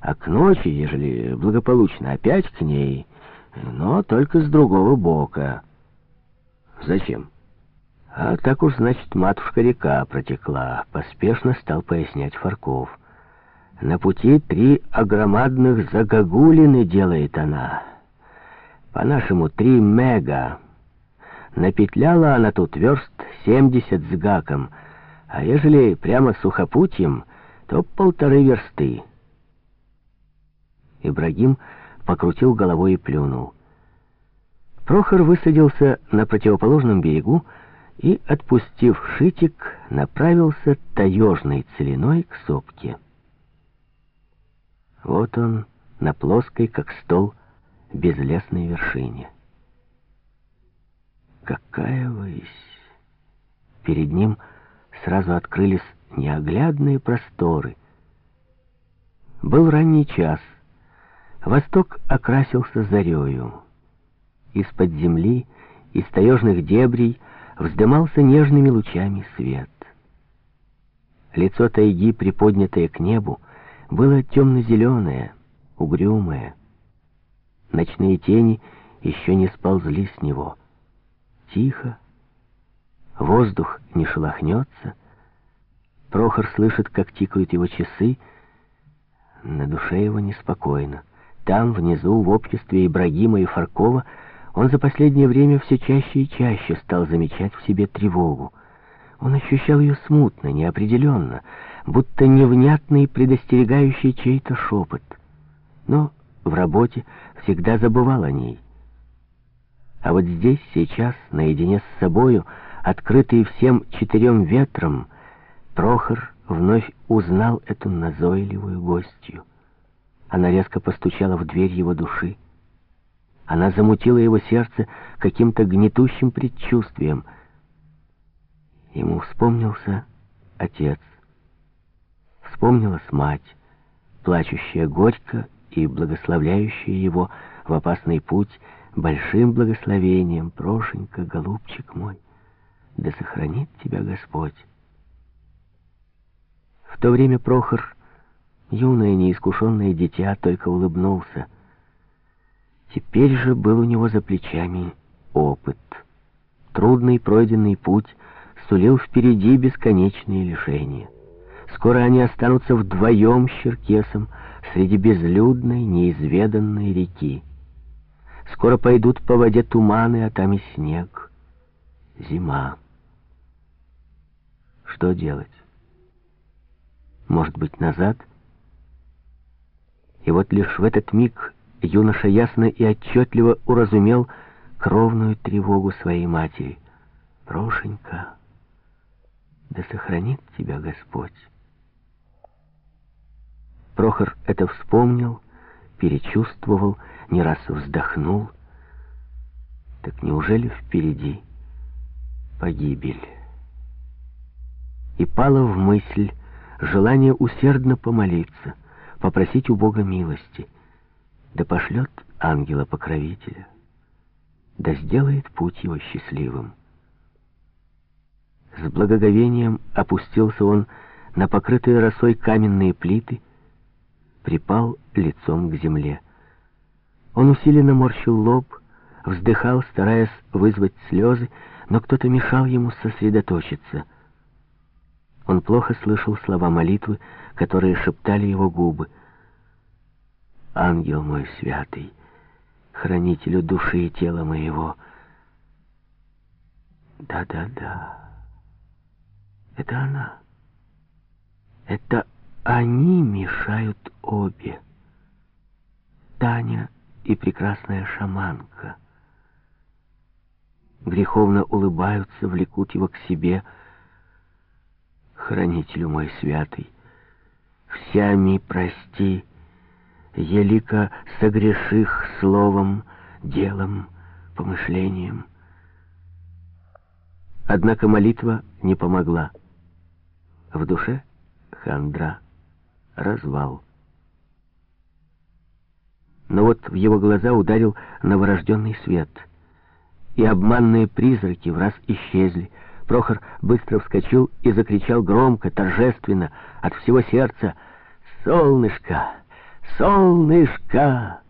а к ночи, ежели благополучно, опять к ней, но только с другого бока. Зачем? А так уж, значит, матушка-река протекла, поспешно стал пояснять Фарков. На пути три огромадных загогулины делает она. По-нашему, три мега. Напетляла она тут верст семьдесят с гаком, а ежели прямо сухопутьем, то полторы версты. Ибрагим покрутил головой и плюнул. Прохор высадился на противоположном берегу и, отпустив шитик, направился таежной целиной к сопке. Вот он на плоской, как стол, безлесной вершине. Какая высь! Перед ним сразу открылись неоглядные просторы. Был ранний час. Восток окрасился зарею. Из-под земли, из таежных дебрей вздымался нежными лучами свет. Лицо тайги, приподнятое к небу, было темно-зеленое, угрюмое. Ночные тени еще не сползли с него. Тихо, воздух не шелохнется. Прохор слышит, как тикают его часы. На душе его неспокойно. Там, внизу, в обществе Ибрагима и Фаркова, он за последнее время все чаще и чаще стал замечать в себе тревогу. Он ощущал ее смутно, неопределенно, будто невнятный предостерегающий чей-то шепот. Но в работе всегда забывал о ней. А вот здесь, сейчас, наедине с собою, открытый всем четырем ветром, Прохор вновь узнал эту назойливую гостью. Она резко постучала в дверь его души. Она замутила его сердце каким-то гнетущим предчувствием. Ему вспомнился отец. Вспомнилась мать, плачущая горько и благословляющая его в опасный путь большим благословением. Прошенька, голубчик мой, да сохранит тебя Господь. В то время Прохор, юное неискушенное дитя, только улыбнулся — Теперь же был у него за плечами опыт. Трудный пройденный путь сулил впереди бесконечные лишения. Скоро они останутся вдвоем с Черкесом среди безлюдной, неизведанной реки. Скоро пойдут по воде туманы, а там и снег. Зима. Что делать? Может быть, назад? Вот лишь в этот миг юноша ясно и отчетливо уразумел кровную тревогу своей матери. «Прошенька, да сохранит тебя Господь!» Прохор это вспомнил, перечувствовал, не раз вздохнул. Так неужели впереди погибель? И пало в мысль желание усердно помолиться, попросить у Бога милости — да пошлет ангела-покровителя, да сделает путь его счастливым. С благоговением опустился он на покрытые росой каменные плиты, припал лицом к земле. Он усиленно морщил лоб, вздыхал, стараясь вызвать слезы, но кто-то мешал ему сосредоточиться. Он плохо слышал слова молитвы, которые шептали его губы — ангел мой святый, хранителю души и тела моего. Да-да-да, это она. Это они мешают обе. Таня и прекрасная шаманка. Греховно улыбаются, влекут его к себе. Хранителю мой святый, всями прости, елика согреших словом, делом, помышлением. Однако молитва не помогла. В душе хандра, развал. Но вот в его глаза ударил новорожденный свет, и обманные призраки в раз исчезли. Прохор быстро вскочил и закричал громко, торжественно, от всего сердца «Солнышко!» солнышко!»